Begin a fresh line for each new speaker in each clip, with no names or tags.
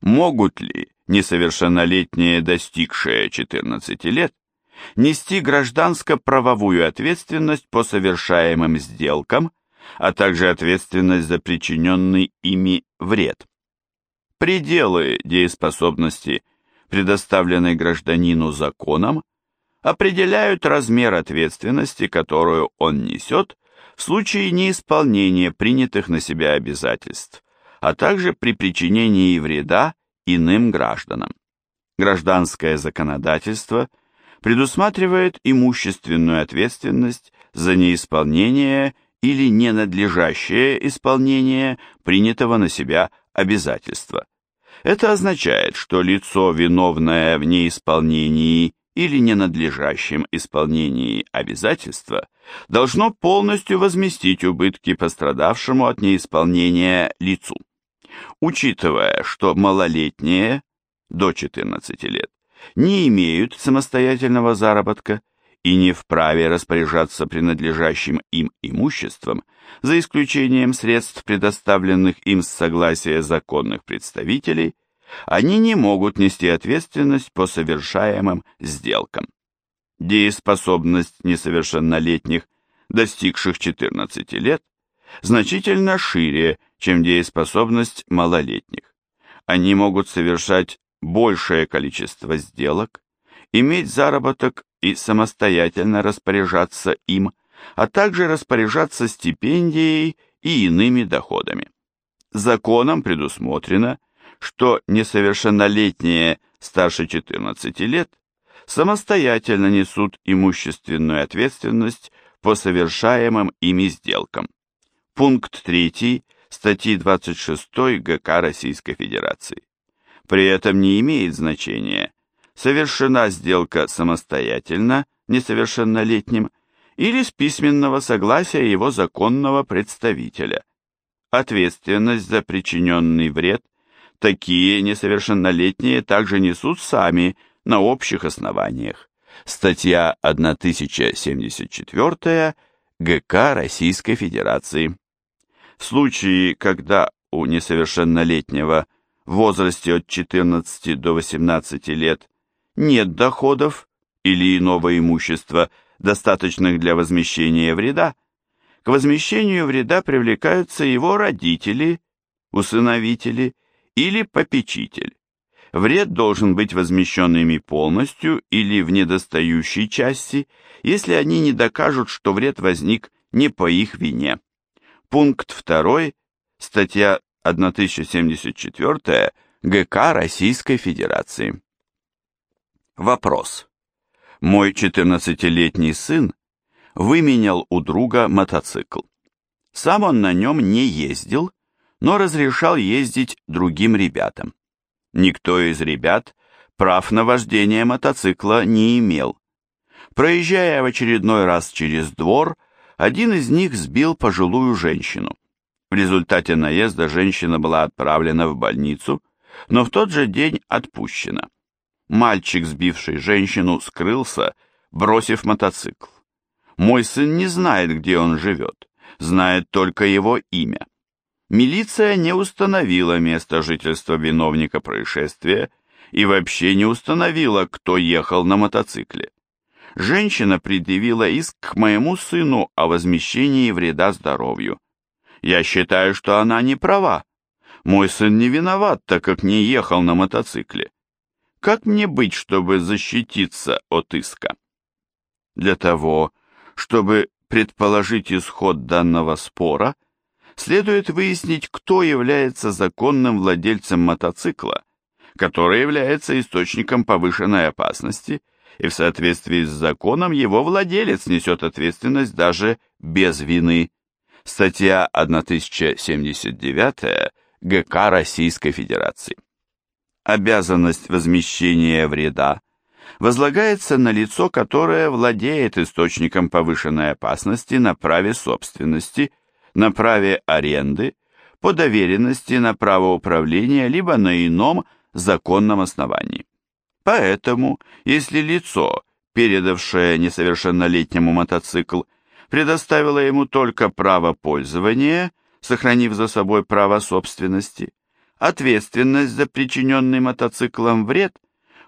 Могут ли несовершеннолетние, достигшие 14 лет, нести гражданско-правовую ответственность по совершаемым сделкам, а также ответственность за причиненный ими вред. Пределы дееспособности, предоставленной гражданину законом, определяют размер ответственности, которую он несет в случае неисполнения принятых на себя обязательств, а также при причинении вреда иным гражданам. Гражданское законодательство предусматривает имущественную ответственность за неисполнение или ненадлежащее исполнение принятого на себя обязательства. Это означает, что лицо, виновное в неисполнении или ненадлежащем исполнении обязательства, должно полностью возместить убытки пострадавшему от неисполнения лицу. Учитывая, что малолетние до 14 лет не имеют самостоятельного заработка и не вправе распоряжаться принадлежащим им имуществом, за исключением средств, предоставленных им с согласия законных представителей, они не могут нести ответственность по совершаемым сделкам. Дееспособность несовершеннолетних, достигших 14 лет, значительно шире, чем дееспособность малолетних. Они могут совершать большее количество сделок, иметь заработок и самостоятельно распоряжаться им, а также распоряжаться стипендией и иными доходами. Законом предусмотрено, что несовершеннолетние старше 14 лет самостоятельно несут имущественную ответственность по совершаемым ими сделкам. Пункт 3 статьи 26 ГК Российской Федерации. При этом не имеет значения, совершена сделка самостоятельно несовершеннолетним или с письменного согласия его законного представителя. Ответственность за причиненный вред такие несовершеннолетние также несут сами на общих основаниях. Статья 1074 ГК Российской Федерации. В случае, когда у несовершеннолетнего в возрасте от 14 до 18 лет нет доходов или иного имущества, достаточных для возмещения вреда, к возмещению вреда привлекаются его родители, усыновители или попечитель. Вред должен быть возмещен ими полностью или в недостающей части, если они не докажут, что вред возник не по их вине. Пункт 2, статья 1074 ГК Российской Федерации. Вопрос. Мой 14-летний сын выменял у друга мотоцикл. Сам он на нем не ездил, но разрешал ездить другим ребятам. Никто из ребят прав на вождение мотоцикла не имел. Проезжая в очередной раз через двор, один из них сбил пожилую женщину. В результате наезда женщина была отправлена в больницу, но в тот же день отпущена. Мальчик, сбивший женщину, скрылся, бросив мотоцикл. Мой сын не знает, где он живет, знает только его имя. Милиция не установила место жительства виновника происшествия и вообще не установила, кто ехал на мотоцикле. Женщина предъявила иск к моему сыну о возмещении вреда здоровью. Я считаю, что она не права. Мой сын не виноват, так как не ехал на мотоцикле. Как мне быть, чтобы защититься от иска? Для того, чтобы предположить исход данного спора, следует выяснить, кто является законным владельцем мотоцикла, который является источником повышенной опасности, и в соответствии с законом его владелец несет ответственность даже без вины. Статья 1079 ГК Российской Федерации обязанность возмещения вреда возлагается на лицо, которое владеет источником повышенной опасности на праве собственности, на праве аренды, по доверенности на право управления, либо на ином законном основании. Поэтому, если лицо, передавшее несовершеннолетнему мотоцикл, предоставило ему только право пользования, сохранив за собой право собственности, ответственность за причиненный мотоциклом вред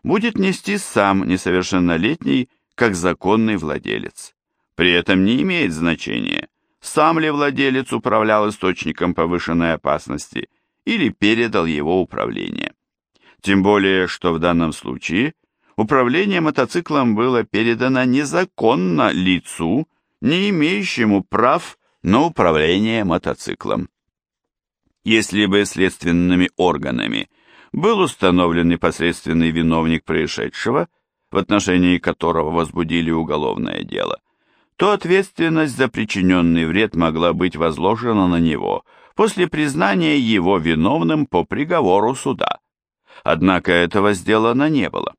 будет нести сам несовершеннолетний как законный владелец. При этом не имеет значения, сам ли владелец управлял источником повышенной опасности или передал его управление. Тем более, что в данном случае управление мотоциклом было передано незаконно лицу, не имеющему прав на управление мотоциклом. Если бы следственными органами был установлен непосредственный виновник происшедшего, в отношении которого возбудили уголовное дело, то ответственность за причиненный вред могла быть возложена на него после признания его виновным по приговору суда. Однако этого сделано не было.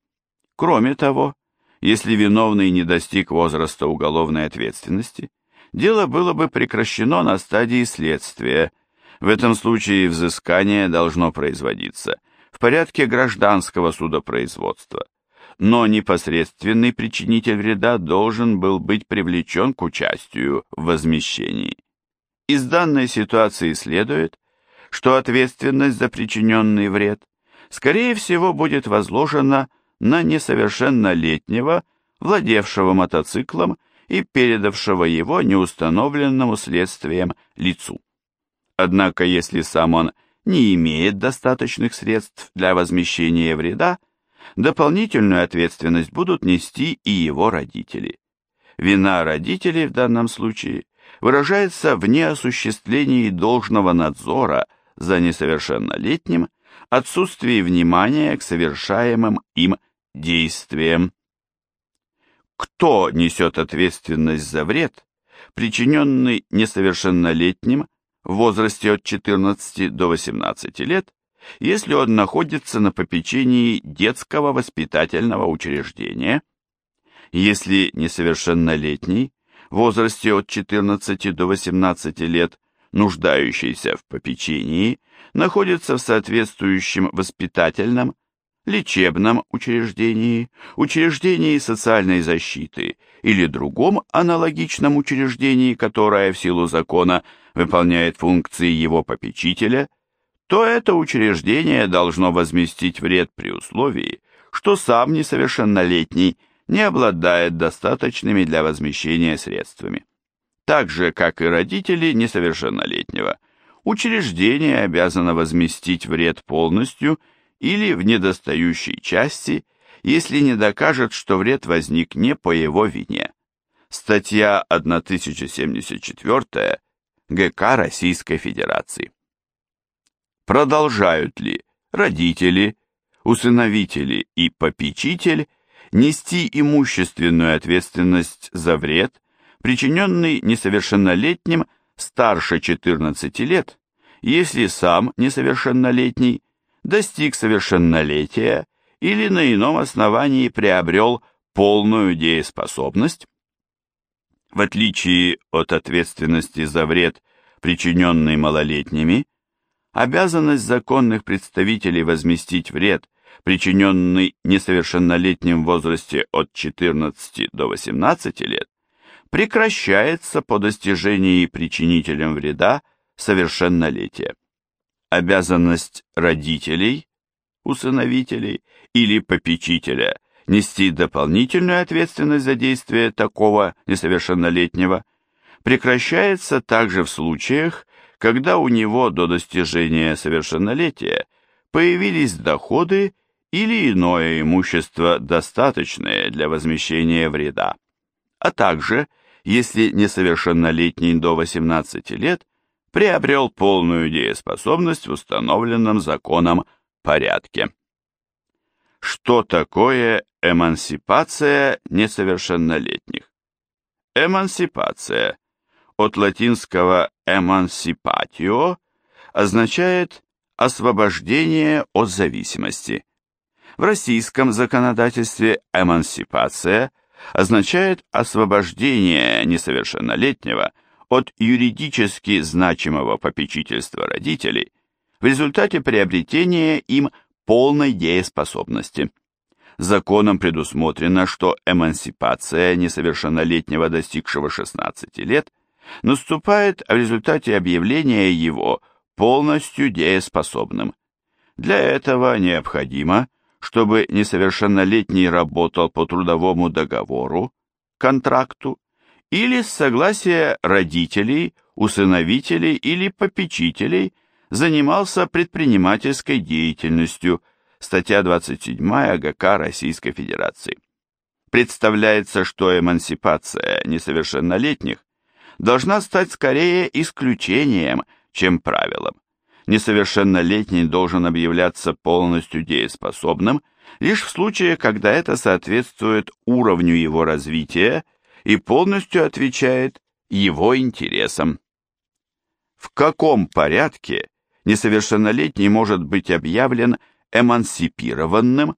Кроме того, если виновный не достиг возраста уголовной ответственности, дело было бы прекращено на стадии следствия. В этом случае взыскание должно производиться в порядке гражданского судопроизводства, но непосредственный причинитель вреда должен был быть привлечен к участию в возмещении. Из данной ситуации следует, что ответственность за причиненный вред, скорее всего, будет возложена на несовершеннолетнего, владевшего мотоциклом и передавшего его неустановленному следствием лицу. Однако, если сам он не имеет достаточных средств для возмещения вреда, дополнительную ответственность будут нести и его родители. Вина родителей в данном случае выражается в неосуществлении должного надзора за несовершеннолетним, отсутствии внимания к совершаемым им действиям. Кто несет ответственность за вред, причиненный несовершеннолетним в возрасте от 14 до 18 лет, если он находится на попечении детского воспитательного учреждения, если несовершеннолетний в возрасте от 14 до 18 лет, нуждающийся в попечении, находится в соответствующем воспитательном, лечебном учреждении, учреждении социальной защиты или другом аналогичном учреждении, которое в силу закона выполняет функции его попечителя, то это учреждение должно возместить вред при условии, что сам несовершеннолетний не обладает достаточными для возмещения средствами. Так же, как и родители несовершеннолетнего, учреждение обязано возместить вред полностью или в недостающей части, если не докажет, что вред возник не по его вине. Статья 1074 ГК Российской Федерации. Продолжают ли родители, усыновители и попечитель нести имущественную ответственность за вред, причиненный несовершеннолетним старше 14 лет, если сам несовершеннолетний достиг совершеннолетия или на ином основании приобрел полную дееспособность, в отличие от ответственности за вред, причиненный малолетними, обязанность законных представителей возместить вред, причиненный несовершеннолетним в возрасте от 14 до 18 лет, прекращается по достижении причинителем вреда совершеннолетия. Обязанность родителей, усыновителей или попечителя нести дополнительную ответственность за действия такого несовершеннолетнего прекращается также в случаях, когда у него до достижения совершеннолетия появились доходы или иное имущество, достаточное для возмещения вреда, а также, если несовершеннолетний до 18 лет приобрел полную дееспособность в установленном законом порядке. Что такое эмансипация несовершеннолетних? Эмансипация от латинского «emancipatio» означает «освобождение от зависимости». В российском законодательстве эмансипация означает освобождение несовершеннолетнего от юридически значимого попечительства родителей в результате приобретения им полной дееспособности. Законом предусмотрено, что эмансипация несовершеннолетнего, достигшего 16 лет, наступает в результате объявления его полностью дееспособным, Для этого необходимо, чтобы несовершеннолетний работал по трудовому договору, контракту, или с согласия родителей, усыновителей или попечителей занимался предпринимательской деятельностью, статья 27 ГК Российской Федерации. Представляется, что эмансипация несовершеннолетних должна стать скорее исключением, чем правилом. Несовершеннолетний должен объявляться полностью дееспособным лишь в случае, когда это соответствует уровню его развития и полностью отвечает его интересам. В каком порядке несовершеннолетний может быть объявлен эмансипированным,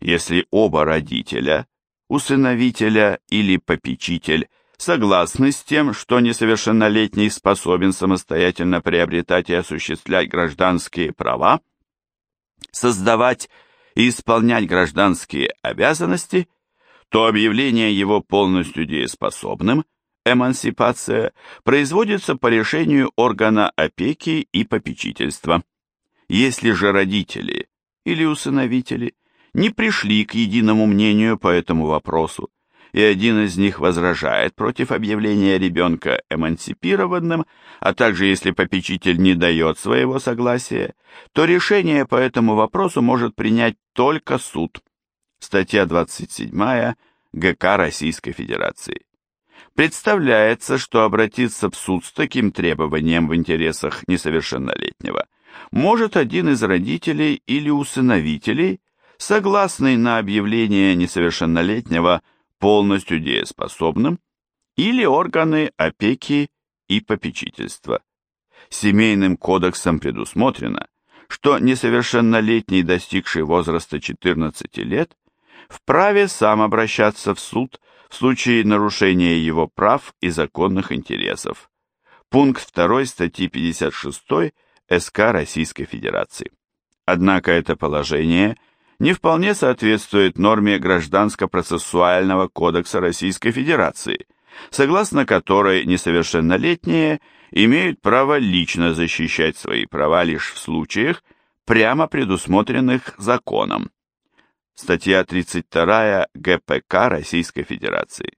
если оба родителя, усыновителя или попечитель согласны с тем, что несовершеннолетний способен самостоятельно приобретать и осуществлять гражданские права, создавать и исполнять гражданские обязанности, то объявление его полностью дееспособным, эмансипация, производится по решению органа опеки и попечительства. Если же родители или усыновители не пришли к единому мнению по этому вопросу, и один из них возражает против объявления ребенка эмансипированным, а также если попечитель не дает своего согласия, то решение по этому вопросу может принять только суд. Статья 27 ГК Российской Федерации. Представляется, что обратиться в суд с таким требованием в интересах несовершеннолетнего может один из родителей или усыновителей, согласный на объявление несовершеннолетнего полностью дееспособным, или органы опеки и попечительства. Семейным кодексом предусмотрено, что несовершеннолетний, достигший возраста 14 лет, вправе сам обращаться в суд в случае нарушения его прав и законных интересов. Пункт 2 статьи 56 СК Российской Федерации. Однако это положение – не вполне соответствует норме Гражданско-процессуального кодекса Российской Федерации, согласно которой несовершеннолетние имеют право лично защищать свои права лишь в случаях, прямо предусмотренных законом. Статья 32 ГПК Российской Федерации.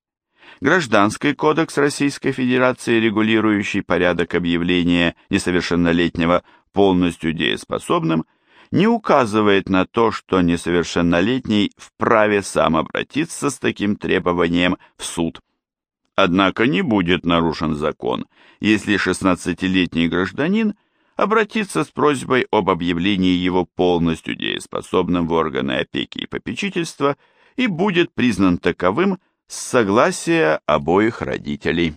Гражданский кодекс Российской Федерации, регулирующий порядок объявления несовершеннолетнего полностью дееспособным, не указывает на то, что несовершеннолетний вправе сам обратиться с таким требованием в суд. Однако не будет нарушен закон, если 16-летний гражданин обратится с просьбой об объявлении его полностью дееспособным в органы опеки и попечительства и будет признан таковым с согласия обоих родителей.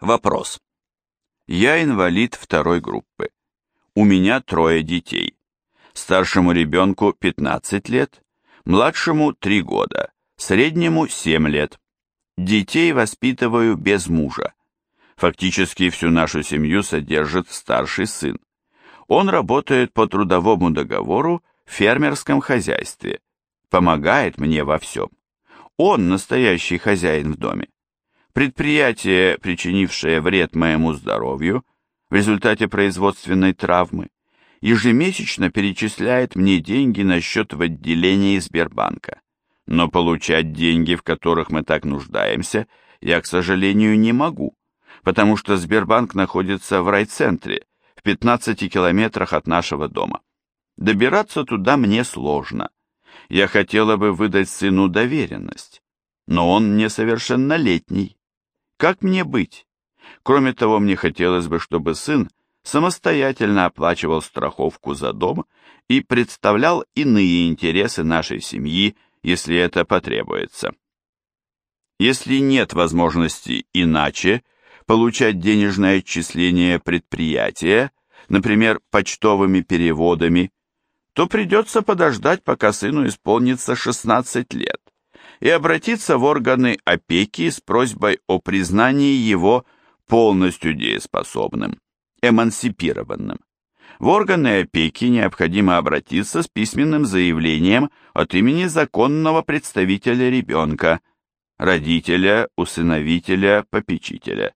Вопрос. Я инвалид второй группы. У меня трое детей. Старшему ребенку 15 лет, младшему 3 года, среднему 7 лет. Детей воспитываю без мужа. Фактически всю нашу семью содержит старший сын. Он работает по трудовому договору в фермерском хозяйстве, помогает мне во всем. Он настоящий хозяин в доме. Предприятие, причинившее вред моему здоровью в результате производственной травмы, ежемесячно перечисляет мне деньги на счет в отделении Сбербанка. Но получать деньги, в которых мы так нуждаемся, я, к сожалению, не могу, потому что Сбербанк находится в райцентре, в 15 километрах от нашего дома. Добираться туда мне сложно. Я хотела бы выдать сыну доверенность, но он несовершеннолетний. Как мне быть? Кроме того, мне хотелось бы, чтобы сын самостоятельно оплачивал страховку за дом и представлял иные интересы нашей семьи, если это потребуется. Если нет возможности иначе получать денежное отчисление предприятия, например, почтовыми переводами, то придется подождать, пока сыну исполнится 16 лет, и обратиться в органы опеки с просьбой о признании его полностью дееспособным эмансипированным. В органы опеки необходимо обратиться с письменным заявлением от имени законного представителя ребенка, родителя, усыновителя, попечителя.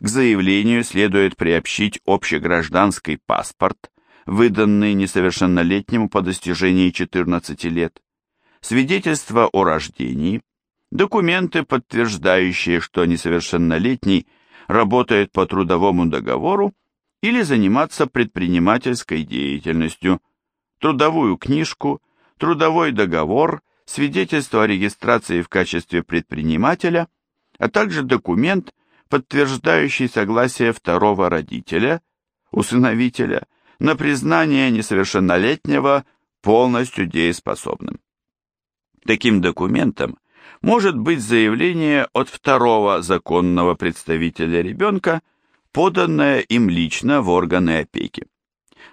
К заявлению следует приобщить общегражданский паспорт, выданный несовершеннолетнему по достижении 14 лет, свидетельство о рождении, документы, подтверждающие, что несовершеннолетний работает по трудовому договору или заниматься предпринимательской деятельностью, трудовую книжку, трудовой договор, свидетельство о регистрации в качестве предпринимателя, а также документ, подтверждающий согласие второго родителя, усыновителя, на признание несовершеннолетнего полностью дееспособным. Таким документом может быть заявление от второго законного представителя ребенка, поданное им лично в органы опеки.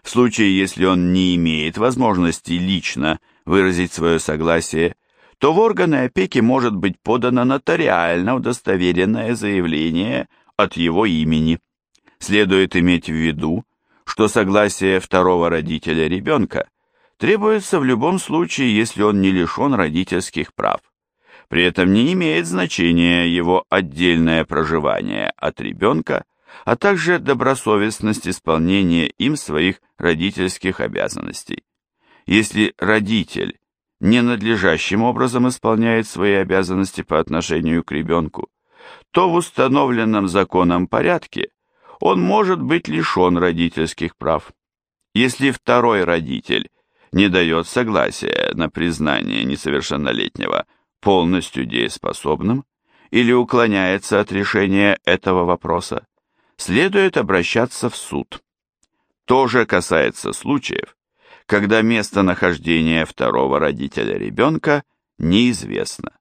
В случае, если он не имеет возможности лично выразить свое согласие, то в органы опеки может быть подано нотариально удостоверенное заявление от его имени. Следует иметь в виду, что согласие второго родителя ребенка требуется в любом случае, если он не лишен родительских прав. При этом не имеет значения его отдельное проживание от ребенка, а также добросовестность исполнения им своих родительских обязанностей. Если родитель ненадлежащим образом исполняет свои обязанности по отношению к ребенку, то в установленном законом порядке он может быть лишен родительских прав. Если второй родитель не дает согласия на признание несовершеннолетнего полностью дееспособным или уклоняется от решения этого вопроса, следует обращаться в суд. То же касается случаев, когда местонахождение второго родителя ребенка неизвестно.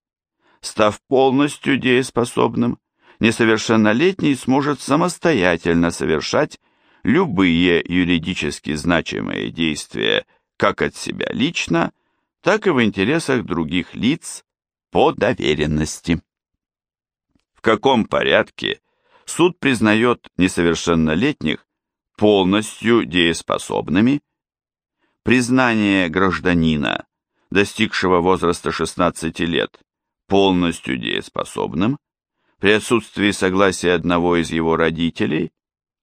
Став полностью дееспособным, несовершеннолетний сможет самостоятельно совершать любые юридически значимые действия как от себя лично, так и в интересах других лиц по доверенности. В каком порядке суд признает несовершеннолетних полностью дееспособными? Признание гражданина, достигшего возраста 16 лет, полностью дееспособным, при отсутствии согласия одного из его родителей,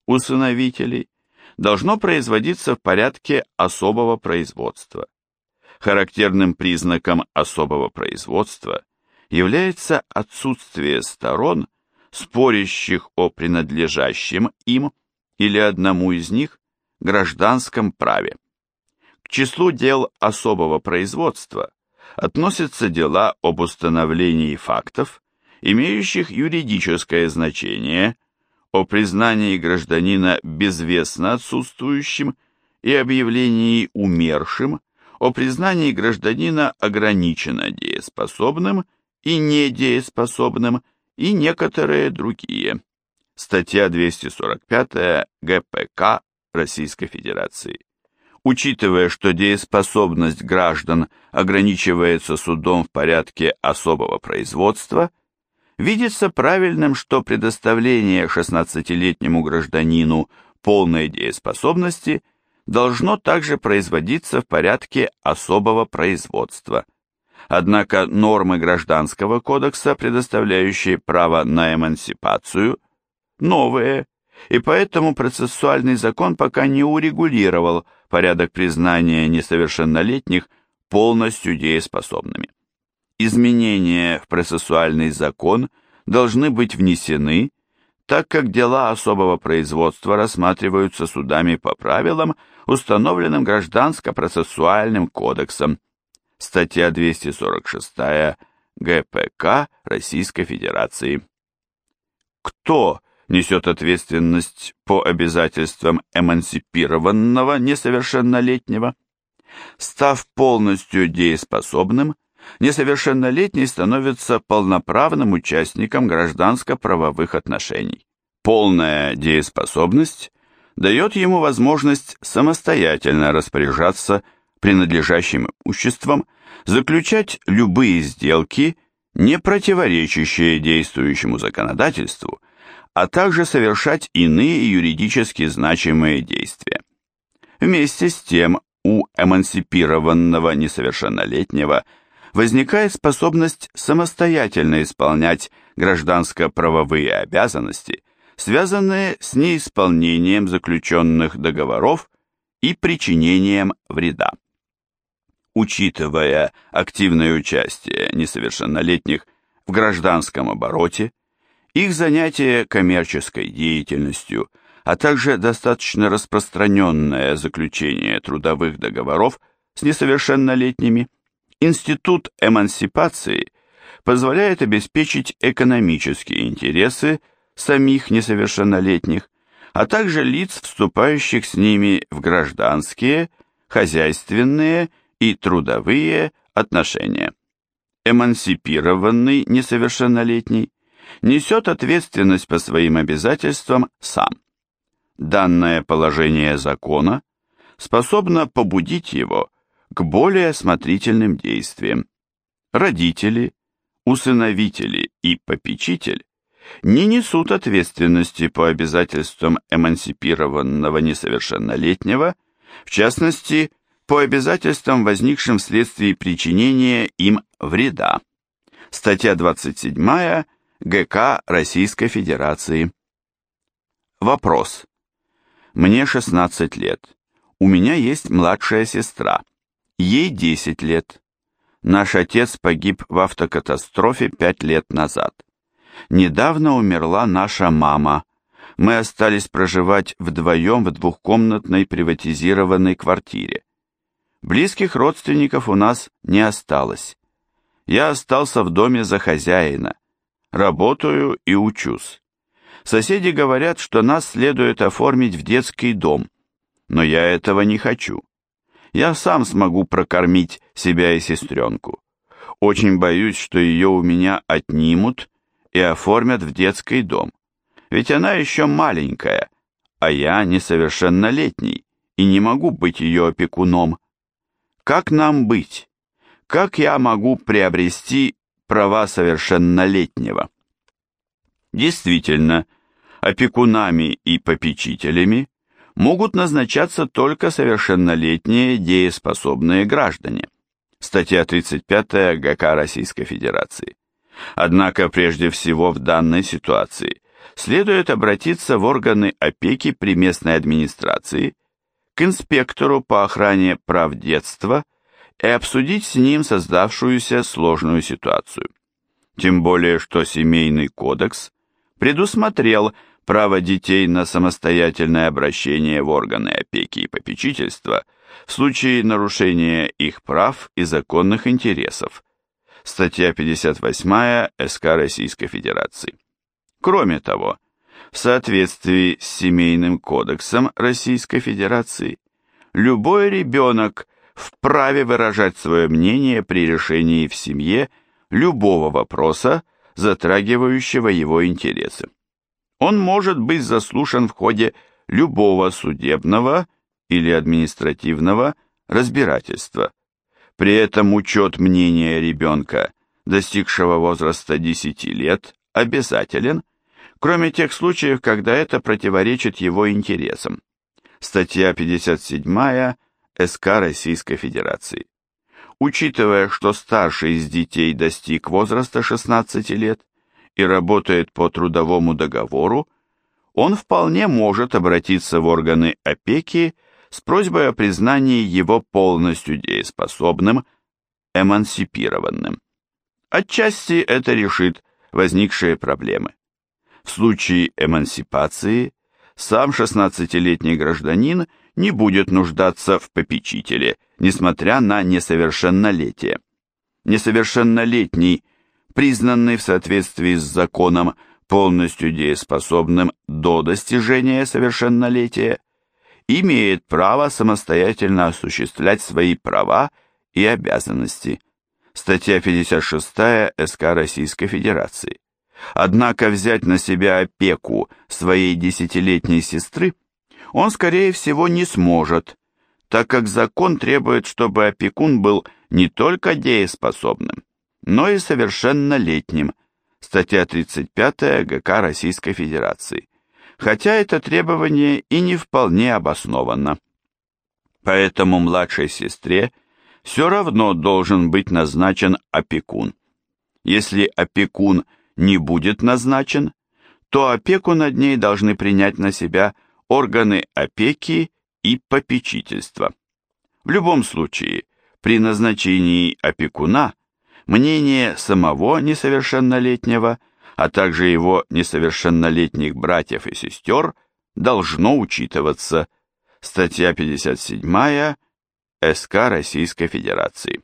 усыновителей, должно производиться в порядке особого производства. Характерным признаком особого производства является отсутствие сторон, спорящих о принадлежащем им или одному из них гражданском праве. К числу дел особого производства относятся дела об установлении фактов, имеющих юридическое значение, о признании гражданина безвестно отсутствующим и объявлении умершим, о признании гражданина ограниченно дееспособным и недееспособным и некоторые другие. Статья 245 ГПК Российской Федерации. Учитывая, что дееспособность граждан ограничивается судом в порядке особого производства, видится правильным, что предоставление 16-летнему гражданину полной дееспособности – должно также производиться в порядке особого производства. Однако нормы Гражданского кодекса, предоставляющие право на эмансипацию, новые, и поэтому процессуальный закон пока не урегулировал порядок признания несовершеннолетних полностью дееспособными. Изменения в процессуальный закон должны быть внесены, так как дела особого производства рассматриваются судами по правилам, установленным Гражданско-процессуальным кодексом, статья 246 ГПК Российской Федерации. Кто несет ответственность по обязательствам эмансипированного несовершеннолетнего? Став полностью дееспособным, несовершеннолетний становится полноправным участником гражданско-правовых отношений. Полная дееспособность дает ему возможность самостоятельно распоряжаться принадлежащим имуществом, заключать любые сделки, не противоречащие действующему законодательству, а также совершать иные юридически значимые действия. Вместе с тем у эмансипированного несовершеннолетнего возникает способность самостоятельно исполнять гражданско-правовые обязанности – связанные с неисполнением заключенных договоров и причинением вреда. Учитывая активное участие несовершеннолетних в гражданском обороте, их занятие коммерческой деятельностью, а также достаточно распространенное заключение трудовых договоров с несовершеннолетними, Институт эмансипации позволяет обеспечить экономические интересы самих несовершеннолетних, а также лиц, вступающих с ними в гражданские, хозяйственные и трудовые отношения. Эмансипированный несовершеннолетний несет ответственность по своим обязательствам сам. Данное положение закона способно побудить его к более осмотрительным действиям. Родители, усыновители и попечитель не несут ответственности по обязательствам эмансипированного несовершеннолетнего, в частности, по обязательствам, возникшим вследствие причинения им вреда. Статья 27 ГК Российской Федерации. Вопрос. Мне 16 лет. У меня есть младшая сестра. Ей 10 лет. Наш отец погиб в автокатастрофе 5 лет назад. Недавно умерла наша мама. Мы остались проживать вдвоем в двухкомнатной приватизированной квартире. Близких родственников у нас не осталось. Я остался в доме за хозяина. Работаю и учусь. Соседи говорят, что нас следует оформить в детский дом, но я этого не хочу. Я сам смогу прокормить себя и сестренку. Очень боюсь, что ее у меня отнимут и оформят в детский дом. Ведь она еще маленькая, а я несовершеннолетний и не могу быть ее опекуном. Как нам быть? Как я могу приобрести права совершеннолетнего? Действительно, опекунами и попечителями могут назначаться только совершеннолетние дееспособные граждане. Статья 35 ГК Российской Федерации. Однако прежде всего в данной ситуации следует обратиться в органы опеки при местной администрации, к инспектору по охране прав детства и обсудить с ним создавшуюся сложную ситуацию. Тем более, что Семейный кодекс предусмотрел право детей на самостоятельное обращение в органы опеки и попечительства в случае нарушения их прав и законных интересов, статья 58 СК Российской Федерации. Кроме того, в соответствии с Семейным кодексом Российской Федерации, любой ребенок вправе выражать свое мнение при решении в семье любого вопроса, затрагивающего его интересы. Он может быть заслушан в ходе любого судебного или административного разбирательства, при этом учет мнения ребенка, достигшего возраста 10 лет, обязателен, кроме тех случаев, когда это противоречит его интересам. Статья 57 СК Российской Федерации. Учитывая, что старший из детей достиг возраста 16 лет и работает по трудовому договору, он вполне может обратиться в органы опеки с просьбой о признании его полностью дееспособным, эмансипированным. Отчасти это решит возникшие проблемы. В случае эмансипации сам 16-летний гражданин не будет нуждаться в попечителе, несмотря на несовершеннолетие. Несовершеннолетний, признанный в соответствии с законом полностью дееспособным до достижения совершеннолетия, имеет право самостоятельно осуществлять свои права и обязанности. Статья 56 СК Российской Федерации. Однако взять на себя опеку своей десятилетней сестры он, скорее всего, не сможет, так как закон требует, чтобы опекун был не только дееспособным, но и совершеннолетним. Статья 35 ГК Российской Федерации хотя это требование и не вполне обосновано. Поэтому младшей сестре все равно должен быть назначен опекун. Если опекун не будет назначен, то опеку над ней должны принять на себя органы опеки и попечительство. В любом случае, при назначении опекуна мнение самого несовершеннолетнего, а также его несовершеннолетних братьев и сестер должно учитываться. Статья 57 СК Российской Федерации.